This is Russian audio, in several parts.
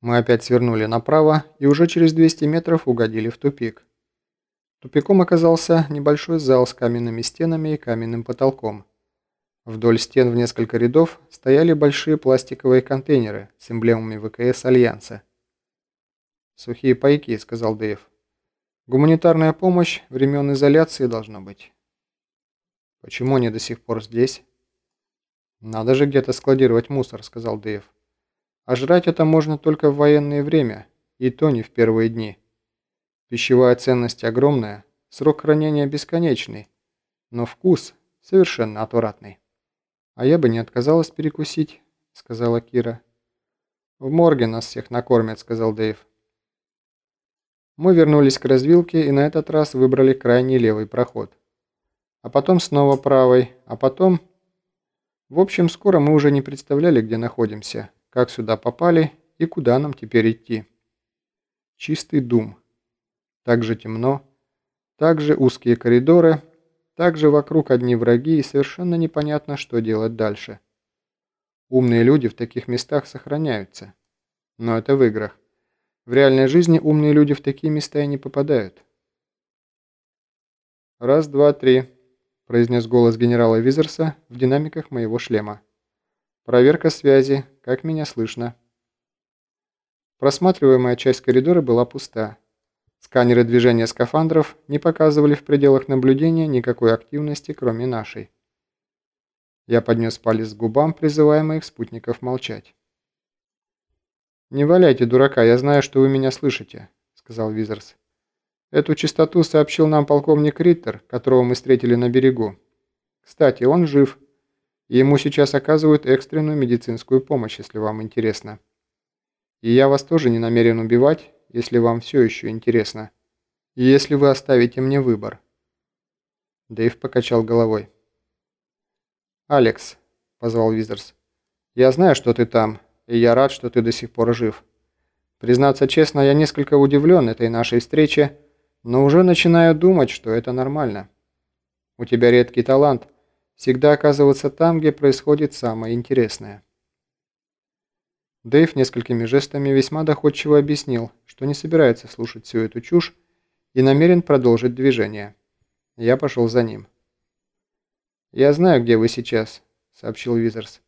Мы опять свернули направо и уже через 200 метров угодили в тупик. Тупиком оказался небольшой зал с каменными стенами и каменным потолком. Вдоль стен в несколько рядов стояли большие пластиковые контейнеры с эмблемами ВКС Альянса. «Сухие пайки», — сказал Дэйв. «Гуманитарная помощь времен изоляции должно быть». «Почему они до сих пор здесь?» «Надо же где-то складировать мусор», — сказал Дэйв. А жрать это можно только в военное время, и то не в первые дни. Пищевая ценность огромная, срок хранения бесконечный, но вкус совершенно отвратный. «А я бы не отказалась перекусить», — сказала Кира. «В морге нас всех накормят», — сказал Дэйв. Мы вернулись к развилке и на этот раз выбрали крайний левый проход. А потом снова правый, а потом... В общем, скоро мы уже не представляли, где находимся как сюда попали и куда нам теперь идти. Чистый дум. Так же темно, так же узкие коридоры, так же вокруг одни враги и совершенно непонятно, что делать дальше. Умные люди в таких местах сохраняются. Но это в играх. В реальной жизни умные люди в такие места и не попадают. «Раз, два, три», – произнес голос генерала Визерса в динамиках моего шлема. Проверка связи. Как меня слышно? Просматриваемая часть коридора была пуста. Сканеры движения скафандров не показывали в пределах наблюдения никакой активности, кроме нашей. Я поднес палец к губам, призывая моих спутников молчать. «Не валяйте, дурака, я знаю, что вы меня слышите», — сказал Визерс. «Эту частоту сообщил нам полковник Риттер, которого мы встретили на берегу. Кстати, он жив, ему сейчас оказывают экстренную медицинскую помощь, если вам интересно. И я вас тоже не намерен убивать, если вам все еще интересно. И если вы оставите мне выбор. Дэйв покачал головой. «Алекс», — позвал Визерс, — «я знаю, что ты там, и я рад, что ты до сих пор жив. Признаться честно, я несколько удивлен этой нашей встрече, но уже начинаю думать, что это нормально. У тебя редкий талант — всегда оказываться там, где происходит самое интересное. Дэйв несколькими жестами весьма доходчиво объяснил, что не собирается слушать всю эту чушь и намерен продолжить движение. Я пошел за ним. «Я знаю, где вы сейчас», — сообщил Визерс.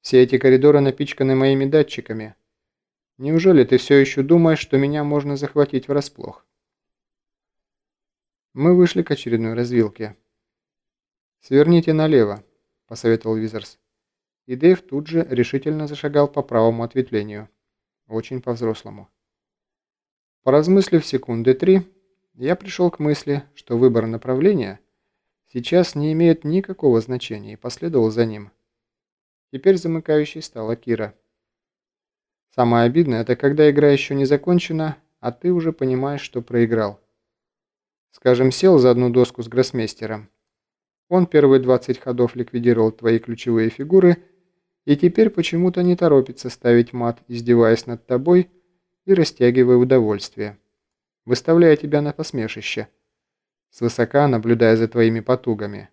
«Все эти коридоры напичканы моими датчиками. Неужели ты все еще думаешь, что меня можно захватить врасплох?» Мы вышли к очередной развилке. «Сверните налево», – посоветовал Визерс. И Дэйв тут же решительно зашагал по правому ответвлению. Очень по-взрослому. Поразмыслив секунды три, я пришел к мысли, что выбор направления сейчас не имеет никакого значения и последовал за ним. Теперь замыкающей стала Кира. Самое обидное – это когда игра еще не закончена, а ты уже понимаешь, что проиграл. Скажем, сел за одну доску с гроссмейстером он первые 20 ходов ликвидировал твои ключевые фигуры и теперь почему-то не торопится ставить мат, издеваясь над тобой и растягивая удовольствие, выставляя тебя на посмешище, свысока наблюдая за твоими потугами.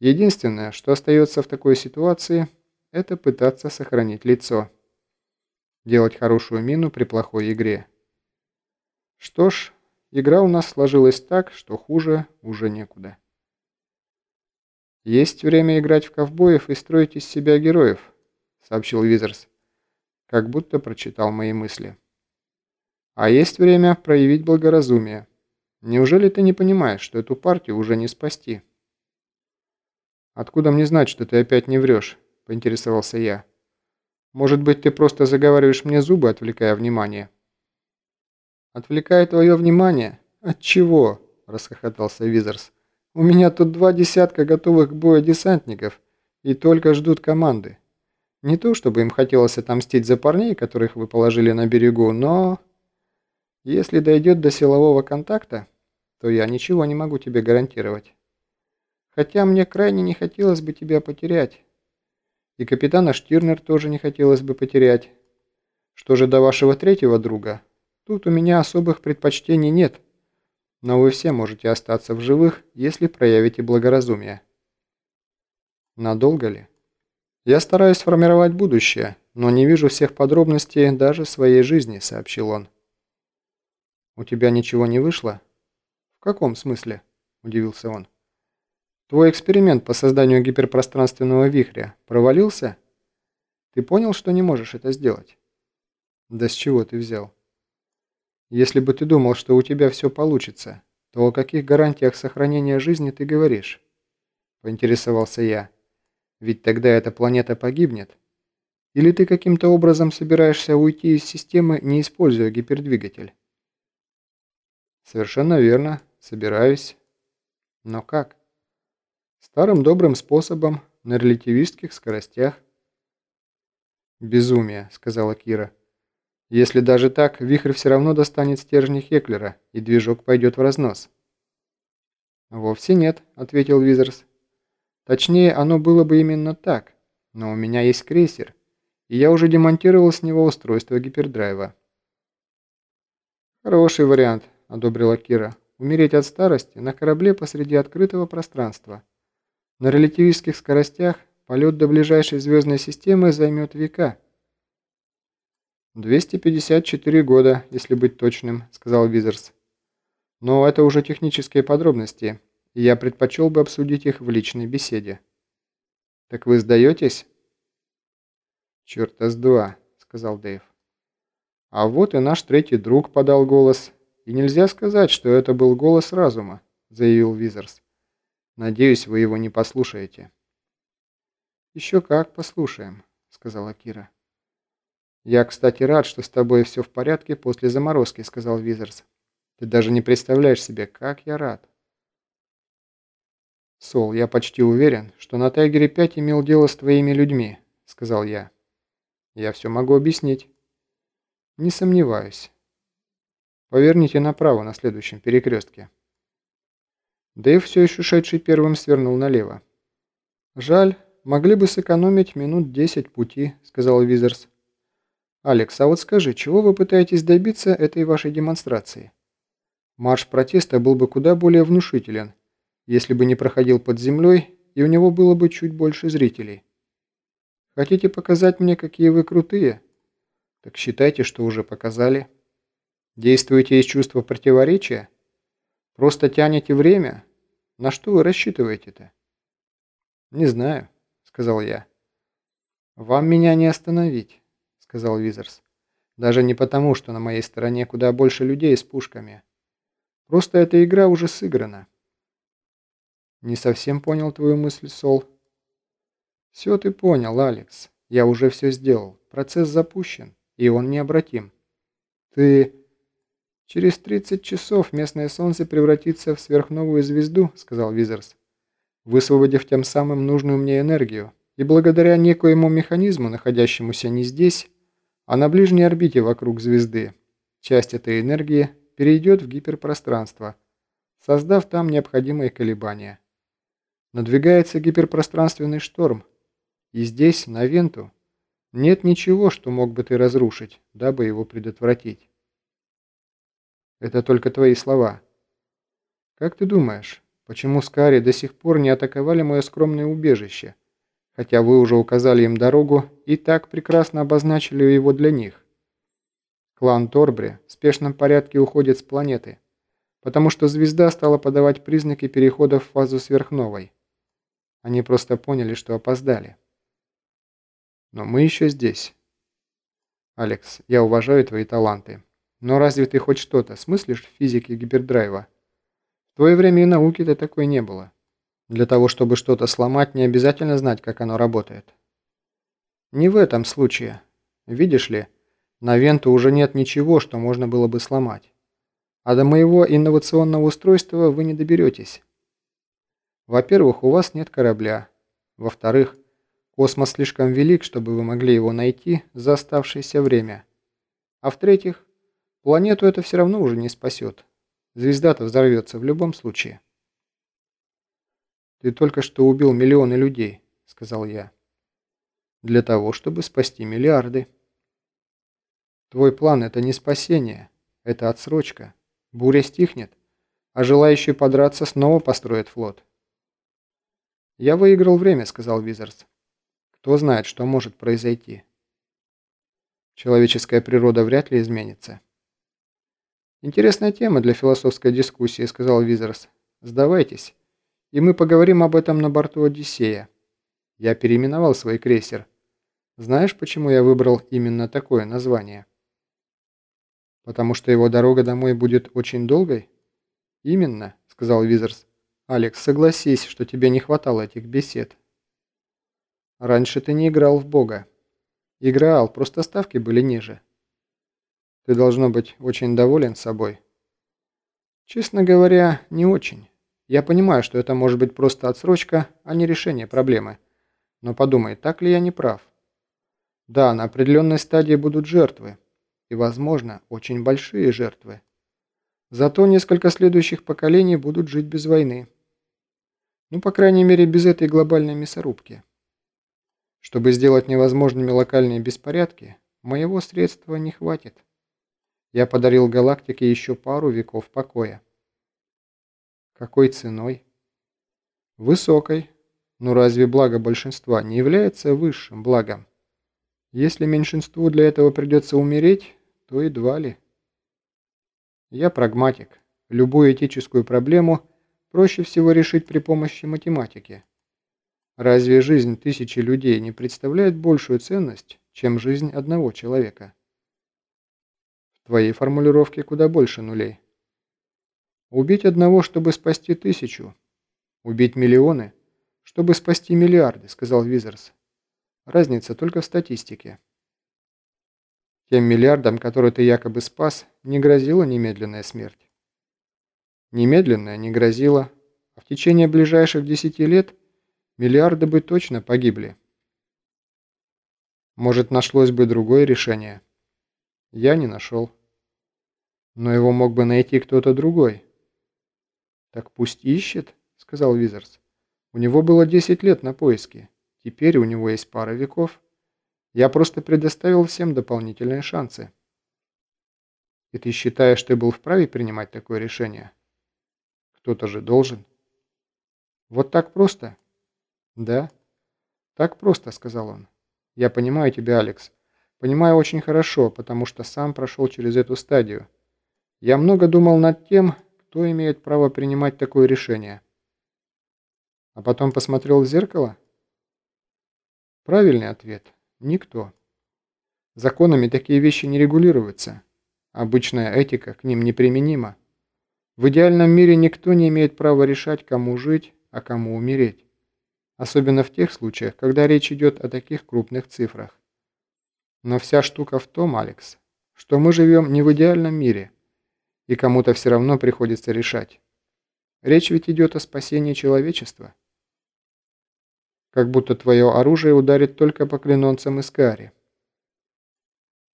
Единственное, что остается в такой ситуации, это пытаться сохранить лицо. Делать хорошую мину при плохой игре. Что ж, игра у нас сложилась так, что хуже уже некуда. «Есть время играть в ковбоев и строить из себя героев», — сообщил Визерс, как будто прочитал мои мысли. «А есть время проявить благоразумие. Неужели ты не понимаешь, что эту партию уже не спасти?» «Откуда мне знать, что ты опять не врешь?» — поинтересовался я. «Может быть, ты просто заговариваешь мне зубы, отвлекая внимание?» «Отвлекая твое внимание? От чего?» — расхохотался Визерс. У меня тут два десятка готовых к бою десантников и только ждут команды. Не то, чтобы им хотелось отомстить за парней, которых вы положили на берегу, но... Если дойдет до силового контакта, то я ничего не могу тебе гарантировать. Хотя мне крайне не хотелось бы тебя потерять. И капитана Штирнер тоже не хотелось бы потерять. Что же до вашего третьего друга? Тут у меня особых предпочтений нет. Но вы все можете остаться в живых, если проявите благоразумие. Надолго ли? Я стараюсь формировать будущее, но не вижу всех подробностей даже своей жизни», — сообщил он. «У тебя ничего не вышло?» «В каком смысле?» – удивился он. «Твой эксперимент по созданию гиперпространственного вихря провалился? Ты понял, что не можешь это сделать?» «Да с чего ты взял?» «Если бы ты думал, что у тебя все получится, то о каких гарантиях сохранения жизни ты говоришь?» Поинтересовался я. «Ведь тогда эта планета погибнет. Или ты каким-то образом собираешься уйти из системы, не используя гипердвигатель?» «Совершенно верно. Собираюсь». «Но как?» «Старым добрым способом, на релятивистских скоростях». «Безумие», — сказала Кира. «Если даже так, вихрь все равно достанет стержни Хеклера, и движок пойдет в разнос». «Вовсе нет», — ответил Визерс. «Точнее, оно было бы именно так, но у меня есть крейсер, и я уже демонтировал с него устройство гипердрайва». «Хороший вариант», – одобрила Кира. «Умереть от старости на корабле посреди открытого пространства. На релятивистских скоростях полет до ближайшей звездной системы займет века». «254 года, если быть точным», – сказал Визерс. «Но это уже технические подробности, и я предпочел бы обсудить их в личной беседе». «Так вы сдаетесь?» «Черта с два», – сказал Дэйв. «А вот и наш третий друг подал голос, «И нельзя сказать, что это был голос разума», — заявил Визерс. «Надеюсь, вы его не послушаете». «Еще как послушаем», — сказала Кира. «Я, кстати, рад, что с тобой все в порядке после заморозки», — сказал Визерс. «Ты даже не представляешь себе, как я рад». «Сол, я почти уверен, что на Тайгере-5 имел дело с твоими людьми», — сказал я. «Я все могу объяснить». «Не сомневаюсь. Поверните направо на следующем перекрестке». Дэйв, все еще шедший первым, свернул налево. «Жаль, могли бы сэкономить минут десять пути», — сказал Визерс. «Алекс, а вот скажи, чего вы пытаетесь добиться этой вашей демонстрации? Марш протеста был бы куда более внушителен, если бы не проходил под землей, и у него было бы чуть больше зрителей. Хотите показать мне, какие вы крутые? Так считайте, что уже показали». Действуете из чувства противоречия? Просто тянете время? На что вы рассчитываете-то? Не знаю, сказал я. Вам меня не остановить, сказал Визерс. Даже не потому, что на моей стороне куда больше людей с пушками. Просто эта игра уже сыграна. Не совсем понял твою мысль, Сол. Все ты понял, Алекс. Я уже все сделал. Процесс запущен, и он необратим. Ты... «Через 30 часов местное солнце превратится в сверхновую звезду», — сказал Визерс, высвободив тем самым нужную мне энергию, и благодаря некоему механизму, находящемуся не здесь, а на ближней орбите вокруг звезды, часть этой энергии перейдет в гиперпространство, создав там необходимые колебания. Надвигается гиперпространственный шторм, и здесь, на Венту, нет ничего, что мог бы ты разрушить, дабы его предотвратить. Это только твои слова. Как ты думаешь, почему Скари до сих пор не атаковали мое скромное убежище, хотя вы уже указали им дорогу и так прекрасно обозначили его для них? Клан Торбри в спешном порядке уходит с планеты, потому что звезда стала подавать признаки перехода в фазу сверхновой. Они просто поняли, что опоздали. Но мы еще здесь. Алекс, я уважаю твои таланты. Но разве ты хоть что-то смыслишь в физике гипердрайва? В твое время и науки-то такой не было. Для того, чтобы что-то сломать, не обязательно знать, как оно работает. Не в этом случае. Видишь ли, на Венту уже нет ничего, что можно было бы сломать. А до моего инновационного устройства вы не доберетесь. Во-первых, у вас нет корабля. Во-вторых, космос слишком велик, чтобы вы могли его найти за оставшееся время. А в-третьих, Планету это все равно уже не спасет. Звезда-то взорвется в любом случае. «Ты только что убил миллионы людей», — сказал я. «Для того, чтобы спасти миллиарды». «Твой план — это не спасение, это отсрочка. Буря стихнет, а желающие подраться снова построят флот». «Я выиграл время», — сказал Визерс. «Кто знает, что может произойти». Человеческая природа вряд ли изменится. «Интересная тема для философской дискуссии», — сказал Визерс. «Сдавайтесь, и мы поговорим об этом на борту Одиссея. Я переименовал свой крейсер. Знаешь, почему я выбрал именно такое название?» «Потому что его дорога домой будет очень долгой?» «Именно», — сказал Визерс. «Алекс, согласись, что тебе не хватало этих бесед». «Раньше ты не играл в Бога». «Играл, просто ставки были ниже». «Ты, должно быть, очень доволен собой». «Честно говоря, не очень. Я понимаю, что это может быть просто отсрочка, а не решение проблемы. Но подумай, так ли я не прав?» «Да, на определенной стадии будут жертвы. И, возможно, очень большие жертвы». Зато несколько следующих поколений будут жить без войны. Ну, по крайней мере, без этой глобальной мясорубки. Чтобы сделать невозможными локальные беспорядки, моего средства не хватит. Я подарил галактике еще пару веков покоя. Какой ценой? Высокой. Но разве благо большинства не является высшим благом? Если меньшинству для этого придется умереть, то едва ли. Я прагматик. Любую этическую проблему проще всего решить при помощи математики. Разве жизнь тысячи людей не представляет большую ценность, чем жизнь одного человека? В твоей формулировке куда больше нулей. Убить одного, чтобы спасти тысячу. Убить миллионы, чтобы спасти миллиарды, сказал Визерс. Разница только в статистике. Тем миллиардам, которые ты якобы спас, не грозила немедленная смерть. Немедленная не грозила, а в течение ближайших десяти лет миллиарды бы точно погибли. Может, нашлось бы другое решение? Я не нашел. Но его мог бы найти кто-то другой. Так пусть ищет, сказал Визерс. У него было 10 лет на поиски. Теперь у него есть пара веков. Я просто предоставил всем дополнительные шансы. И ты считаешь, ты был вправе принимать такое решение? Кто-то же должен. Вот так просто? Да. Так просто, сказал он. Я понимаю тебя, Алекс. Понимаю очень хорошо, потому что сам прошел через эту стадию. Я много думал над тем, кто имеет право принимать такое решение. А потом посмотрел в зеркало? Правильный ответ. Никто. Законами такие вещи не регулируются. Обычная этика к ним неприменима. В идеальном мире никто не имеет права решать, кому жить, а кому умереть. Особенно в тех случаях, когда речь идет о таких крупных цифрах. Но вся штука в том, Алекс, что мы живем не в идеальном мире, и кому-то все равно приходится решать. Речь ведь идет о спасении человечества как будто твое оружие ударит только по клинонцам Искари.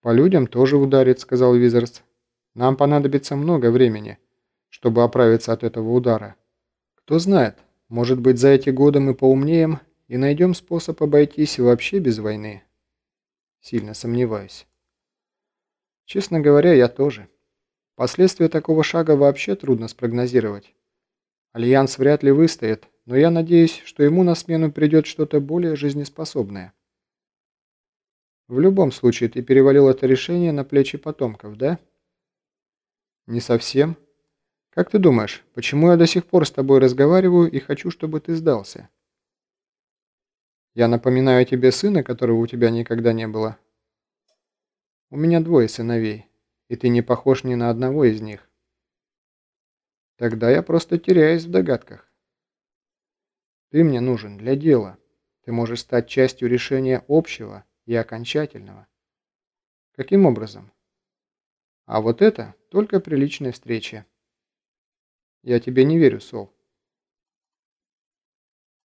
«По людям тоже ударит», — сказал Визерс. «Нам понадобится много времени, чтобы оправиться от этого удара. Кто знает, может быть, за эти годы мы поумнеем и найдем способ обойтись вообще без войны. Сильно сомневаюсь. Честно говоря, я тоже. Последствия такого шага вообще трудно спрогнозировать. Альянс вряд ли выстоит, но я надеюсь, что ему на смену придет что-то более жизнеспособное. В любом случае, ты перевалил это решение на плечи потомков, да? Не совсем. Как ты думаешь, почему я до сих пор с тобой разговариваю и хочу, чтобы ты сдался? Я напоминаю тебе сына, которого у тебя никогда не было. У меня двое сыновей, и ты не похож ни на одного из них. Тогда я просто теряюсь в догадках. Ты мне нужен для дела. Ты можешь стать частью решения общего и окончательного. Каким образом? А вот это только при личной встрече. Я тебе не верю, Сол.